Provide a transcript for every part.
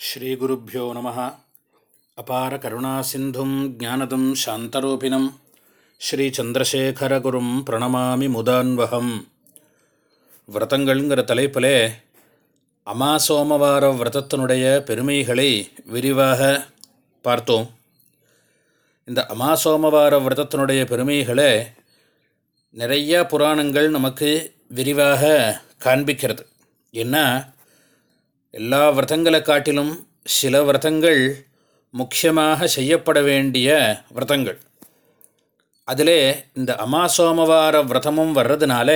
ஸ்ரீகுருப்போ நம. அபார கருணா சிந்தும் ஜானதம் சாந்தரூபிணம். ஸ்ரீச்சந்திரசேகரகுரும் பிரணமாமி முதான்வகம். விரதங்கள்ங்கிற தலைப்பிலே அமாசோமவார விரதத்தினுடைய பெருமைகளை விரிவாக பார்த்தோம். இந்த அமாசோமவார விரதத்தினுடைய பெருமைகளை நிறைய புராணங்கள் நமக்கு விரிவாக காண்பிக்கிறது. என்ன? எல்லா விரதங்களை காட்டிலும் சில விரதங்கள் முக்கியமாக செய்யப்பட வேண்டிய விரதங்கள். அதில் இந்த அமாசோமவார விரதமும் வர்றதுனால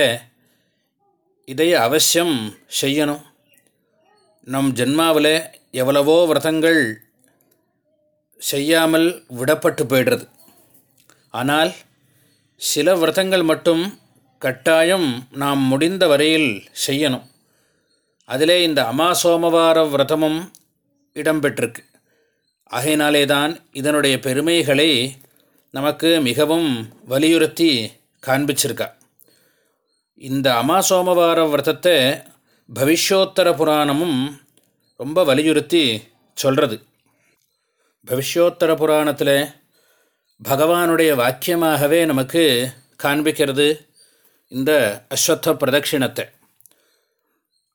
இதை அவசியம் செய்யணும். நம் ஜென்மாவில் எவ்வளவோ விரதங்கள் செய்யாமல் விடப்பட்டு போய்டுறது. ஆனால் சில விரதங்கள் மட்டும் கட்டாயம் நாம் முடிந்த வரையில் செய்யணும். அதிலே இந்த அமா சோமவார விரதமும் இடம்பெற்றிருக்கு. ஆகையினாலே தான் இதனுடைய பெருமைகளை நமக்கு மிகவும் வலியுறுத்தி காண்பிச்சிருக்கா. இந்த அமா சோமவார விரதத்தை பவிஷ்யோத்தர புராணமும் ரொம்ப வலியுறுத்தி சொல்கிறது பவிஷ்யோத்தர புராணத்தில் பகவானுடைய வாக்கியமாகவே நமக்கு காண்பிக்கிறது இந்த அஸ்வத்த பிரதட்சிணத்தை.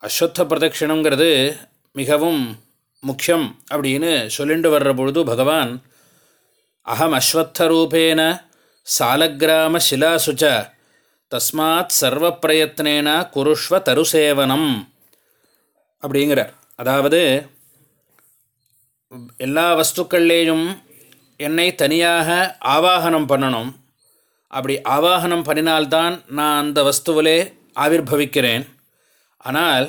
அஸ்வத்த பிரதட்சிணங்கிறது மிகவும் முக்கியம் அப்படின்னு சொல்லிட்டு வர்ற பொழுது பகவான் அகம் அஸ்வத்தரூபேன சாலக்கிராம சிலாசுச்ச தஸ்மாத் சர்வ பிரயத்னேன குருஷ்வ தருசேவனம் அப்படிங்கிறார். அதாவது எல்லா வஸ்துக்கள்லேயும் என்னை தனியாக ஆவாகனம் பண்ணணும். அப்படி ஆவாகனம் பண்ணினால்தான் நான் அந்த வஸ்துவிலே ஆவிர்வவிக்கிறேன். ஆனால்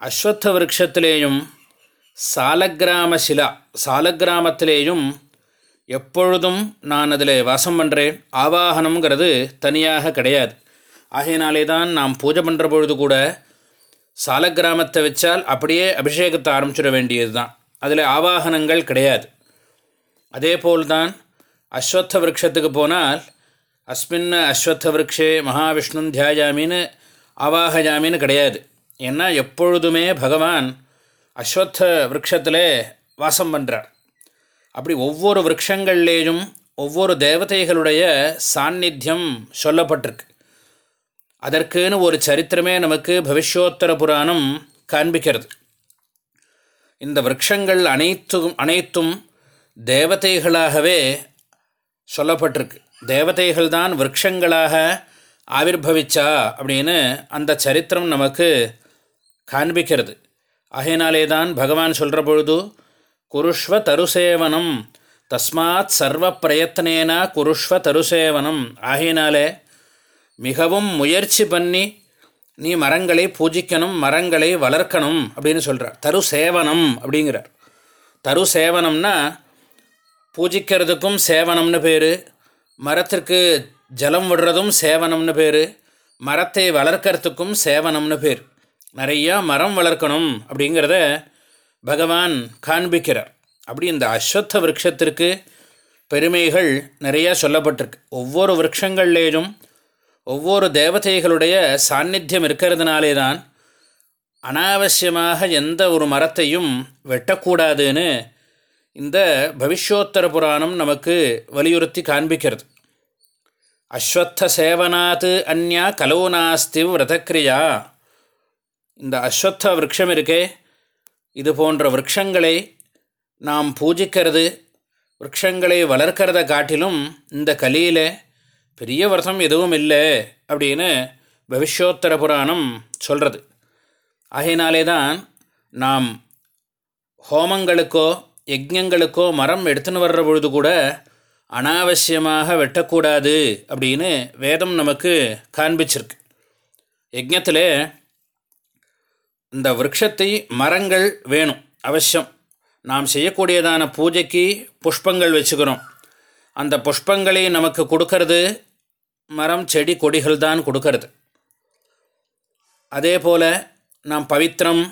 அஸ்வத்த விரக்ஷத்திலேயும் சாலக்கிராம சிலா சாலக்கிராமத்திலேயும் எப்பொழுதும் நான் அதில் வாசம் பண்ணுறேன் ஆவாகனம்ங்கிறது தனியாக கிடையாது. ஆகையினாலே தான் நாம் பூஜை பண்ணுற பொழுது கூட சாலக்கிராமத்தை வச்சால் அப்படியே அபிஷேகத்தை ஆரம்பிச்சிட வேண்டியது தான் அதில் ஆவாகனங்கள் கிடையாது. அதே போல்தான் அஸ்வத்த விரக்ஷத்துக்கு போனால் அஸ்மின் அஸ்வத்த விரக்ஷே மகாவிஷ்ணு தியாயாமின்னு ஆவாகஜாமின்னு கிடையாது. ஏன்னா எப்பொழுதுமே பகவான் அஸ்வத்த விரக்ஷத்தில் வாசம் பண்ணுறார் அப்படி ஒவ்வொரு விரக்ஷங்கள்லேயும் ஒவ்வொரு தேவதைகளுடைய சாநித்தியம் சொல்லப்பட்டிருக்கு. அதற்குன்னு ஒரு சரித்திரமே நமக்கு பவிஷ்யோத்தர புராணம் காண்பிக்கிறது. இந்த விரக்ஷங்கள் அனைத்தும் அனைத்தும் தேவதைகளாகவே சொல்லப்பட்டிருக்கு. தேவதைகள் தான் விரக்ஷங்களாக ஆவிர்வவிச்சா அப்படின்னு அந்த சரித்திரம் நமக்கு காண்பிக்கிறது. அகையினாலே தான் பகவான் சொல்கிற பொழுது குருஷ்வ தருசேவனம் தஸ்மாத் சர்வ பிரயத்னேனா குருஷ்வ தருசேவனம். ஆகையினாலே மிகவும் முயற்சி பண்ணி நீ மரங்களை பூஜிக்கணும் மரங்களை வளர்க்கணும் அப்படின்னு சொல்கிறார் தரு சேவனம் அப்படிங்கிறார். தரு சேவனம்னா பூஜிக்கிறதுக்கும் சேவனம்னு பேர். மரத்திற்கு ஜலம் விடுறதும் சேவனம்னு பேர். மரத்தை வளர்க்கறதுக்கும் சேவனம்னு பேர். நிறையா மரம் வளர்க்கணும் அப்படிங்கிறத பகவான் காண்பிக்கிறார். அப்படி இந்த அஸ்வத்த விரக்ஷத்திற்கு பெருமைகள் நிறையா சொல்லப்பட்டிருக்கு. ஒவ்வொரு விரக்ஷங்கள்லேயும் ஒவ்வொரு தேவதைகளுடைய சாநித்தியம் இருக்கிறதுனாலே தான் அனாவசியமாக எந்த ஒரு மரத்தையும் வெட்டக்கூடாதுன்னு இந்த பவிஷ்யோத்தர புராணம் நமக்கு வலியுறுத்தி காண்பிக்கிறது. அஸ்வத்தசேவனாத் அந்யா கலவு நாஸ்தி விரதக்கிரியா இந்த அஸ்வத்த விரக்ஷம் இருக்கே. இது போன்ற விரக்ஷங்களை நாம் பூஜிக்கிறது விரக்ஷங்களை வளர்க்கிறத காட்டிலும் இந்த கலியில் பெரிய விரதம் எதுவும் இல்லை அப்படின்னு பவிஷ்யோத்தர புராணம் சொல்கிறது ஆகையினாலே தான் நாம் ஹோமங்களுக்கோ யஜ்யங்களுக்கோ மரம் எடுத்துன்னு வர்ற பொழுது கூட அனாவசியமாக வெட்டக்கூடாது அப்படின்னு வேதம் நமக்கு காண்பிச்சிருக்கு. யஜ்யத்தில் இந்த விரக்ஷத்தை மரங்கள் வேணும் அவசியம். நாம் செய்யக்கூடியதான பூஜைக்கு புஷ்பங்கள் வச்சுக்கிறோம். அந்த புஷ்பங்களை நமக்கு கொடுக்கறது மரம் செடி கொடிகள் தான் கொடுக்கறது. அதே போல் நாம் பவித்திரம்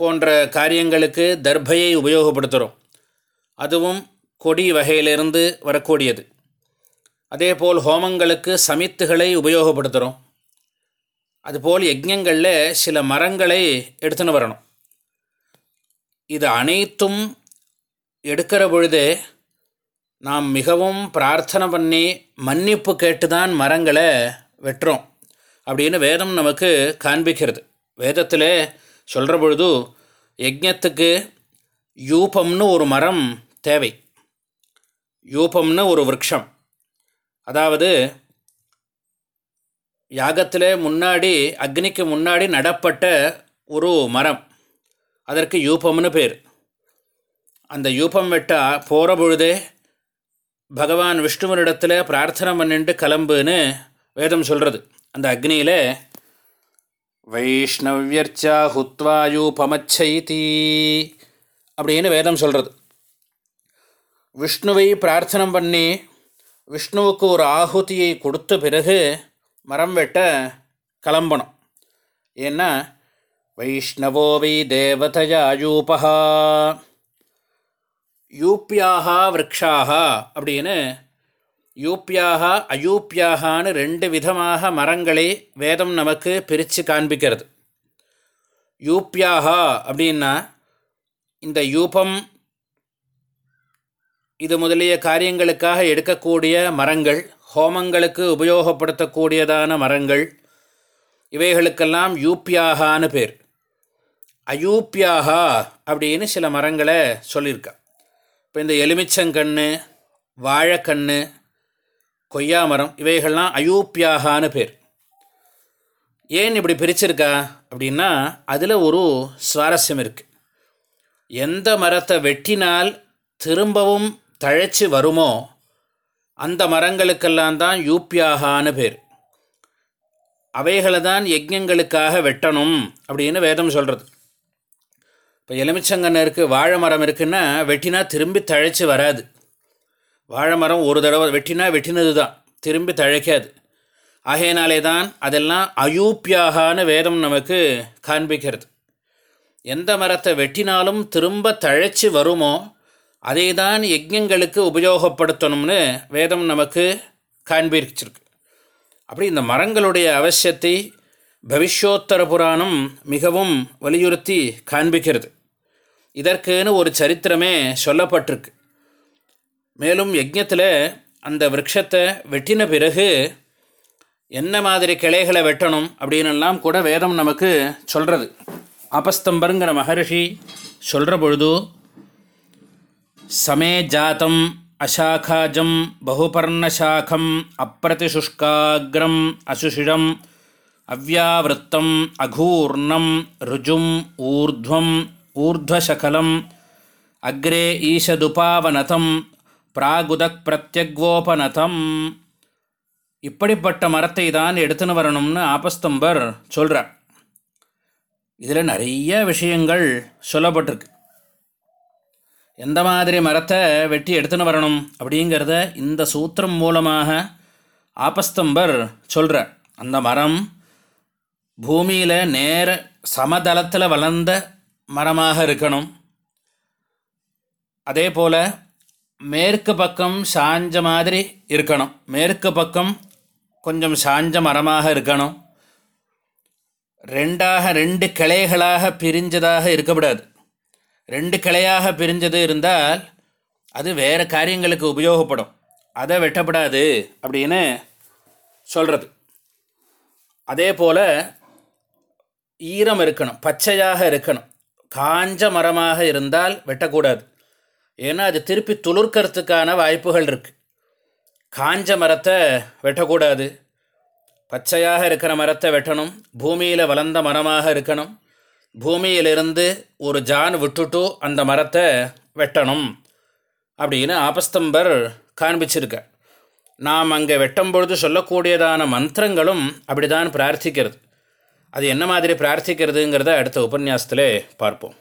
போன்ற காரியங்களுக்கு தர்பையை உபயோகப்படுத்துகிறோம். அதுவும் கொடி வகையிலிருந்து வரக்கூடியது. அதேபோல் ஹோமங்களுக்கு சமித்துகளை உபயோகப்படுத்துகிறோம் அதுபோல் யஜ்யங்களில் சில மரங்களை எடுத்துன்னு வரணும். இது அனைத்தும் எடுக்கிற பொழுதே நாம் மிகவும் பிரார்த்தனை பண்ணி மன்னிப்பு கேட்டு தான் மரங்களை வெட்டுறோம் அப்படின்னு வேதம் நமக்கு காண்பிக்கிறது. வேதத்தில் சொல்கிற பொழுது யஜ்யத்துக்கு யூபம்னு ஒரு மரம் தேவை. யூபம்னு ஒரு விரக்ஷம். அதாவது யாகத்தில் முன்னாடி அக்னிக்கு முன்னாடி நடப்பட்ட ஒரு மரம். அதற்கு யூபம்னு பேர். அந்த யூபம் வெட்டா போகிற பொழுதே பகவான் விஷ்ணுவனிடத்தில் பிரார்த்தனை பண்ணிட்டு கிளம்புன்னு வேதம் சொல்கிறது அந்த அக்னியில் வைஷ்ணவ்யர்ச்சா ஹுத்வாயூபமச்சைதி அப்படின்னு வேதம் சொல்கிறது விஷ்ணுவை பிரார்த்தனை பண்ணி விஷ்ணுவுக்கு ஒரு ஆகுதியை கொடுத்த பிறகு மரம் வெட்ட கிளம்பணும். ஏன்னா வைஷ்ணவோ வை தேவதையா யூபா யூப்பியாக விரக்ஷாக அப்படின்னு யூப்பியாக அயூப்பியாகான்னு ரெண்டு விதமாக மரங்களை வேதம் நமக்கு பிரித்து காண்பிக்கிறது. யூப்பியாக அப்படின்னா இந்த யூபம் இது முதலிய காரியங்களுக்காக எடுக்கக்கூடிய மரங்கள் ஹோமங்களுக்கு உபயோகப்படுத்தக்கூடியதான மரங்கள். இவைகளுக்கெல்லாம் யூப்பியாகான்னு பேர். அயூப்பியாகா அப்படின்னு சில மரங்களை சொல்லியிருக்கா. இப்போ இந்த எலுமிச்சங்கன்று வாழைக்கன்று கொய்யா மரம் இவைகள்லாம் அயூப்பியாகான்னு பேர். ஏன் இப்படி பிரிச்சிருக்கா அப்படின்னா அதில் ஒரு சுவாரஸ்யம் இருக்குது எந்த மரத்தை வெட்டினால் திரும்பவும் தழைச்சி வருமோ? அந்த மரங்களுக்கெல்லாம் தான் யூப்பியாகான்னு பேர். அவைகளை தான் யஜ்யங்களுக்காக வெட்டணும் அப்படின்னு வேதம் சொல்கிறது இப்போ எலுமிச்சங்கன்று இருக்குது வாழை மரம் இருக்குன்னா வெட்டினா திரும்பி தழைச்சி வராது. வாழை மரம் ஒரு தடவை வெட்டினா வெட்டினது தான் திரும்பி தழைக்காது. ஆகையினாலே தான் அதெல்லாம் அயூப்பியாகான வேதம் நமக்கு காண்பிக்கிறது. எந்த மரத்தை வெட்டினாலும் திரும்ப தழைச்சி வருமோ அதை தான் யஜ்யங்களுக்கு உபயோகப்படுத்தணும்னு வேதம் நமக்கு காண்பிச்சிருக்கு. அப்படி இந்த மரங்களுடைய அவசியத்தை பவிஷ்யோத்தர புராணம் மிகவும் வலியுறுத்தி காண்பிக்கிறது. இதற்குன்னு ஒரு சரித்திரமே சொல்லப்பட்டிருக்கு. மேலும் யஜ்யத்தில் அந்த விரக்ஷத்தை வெட்டின பிறகு என்ன மாதிரி கிளைகளை வெட்டணும் அப்படின்னுலாம் கூட வேதம் நமக்கு சொல்கிறது அபஸ்தம்பருங்கிற மகர்ஷி சொல்கிற பொழுது சமே ஜாத்தம் அசாகாஜம் பகுபர்ணசாக்கம் அப்பிரதிசுஷ்காகிரம் அசுஷிடம் அவ்யாவிருத்தம் அகூர்ணம் ருஜும் ஊர்துவம் ஊர்துவசகலம் அக்ரே ஈஷதுபாவனதம் பிராகுதக் பிரத்யக்வோபனதம் இப்படிப்பட்ட மரத்தை தான் எடுத்துன்னு வரணும்னு ஆபஸ்தம்பர் சொல்கிறார் இதில் நிறைய விஷயங்கள் சொல்லப்பட்டிருக்கு. எந்த மாதிரி மரத்தை வெட்டி எடுத்துன்னு வரணும் அப்படிங்கிறத இந்த சூத்திரம் மூலமாக ஆபஸ்தம்பர் சொல்கிறார் அந்த மரம் பூமியில் நேர சமதளத்தில் வளர்ந்த மரமாக இருக்கணும். அதே போல் மேற்கு பக்கம் சாஞ்ச மாதிரி இருக்கணும். மேற்கு பக்கம் கொஞ்சம் சாஞ்ச மரமாக இருக்கணும். ரெண்டாக ரெண்டு கிளைகளாக பிரிஞ்சதாக இருக்கக்கூடாது. ரெண்டு கிளையாக பிரிஞ்சது இருந்தால் அது வேறு காரியங்களுக்கு உபயோகப்படும். அதை வெட்டப்படாது அப்படின்னு சொல்கிறது அதே போல் ஈரம் இருக்கணும் பச்சையாக இருக்கணும். காஞ்ச மரமாக இருந்தால் வெட்டக்கூடாது. ஏன்னா அது திருப்பி துளிர்க்கறதுக்கான வாய்ப்புகள் இருக்குது காஞ்ச மரத்தை வெட்டக்கூடாது. பச்சையாக இருக்கிற மரத்தை வெட்டணும். பூமியில் வளர்ந்த மரமாக இருக்கணும். பூமியிலிருந்து ஒரு ஜான் விட்டுட்டு அந்த மரத்தை வெட்டணும் அப்படின்னு ஆபஸ்தம்பர் காண்பிச்சிருக்க. நாம் அங்கே வெட்டும் பொழுது சொல்லக்கூடியதான மந்திரங்களும் அப்படி தான் பிரார்த்திக்கிறது. அது என்ன மாதிரி பிரார்த்திக்கிறதுங்கிறத அடுத்த உபன்யாசத்தில் பார்ப்போம்.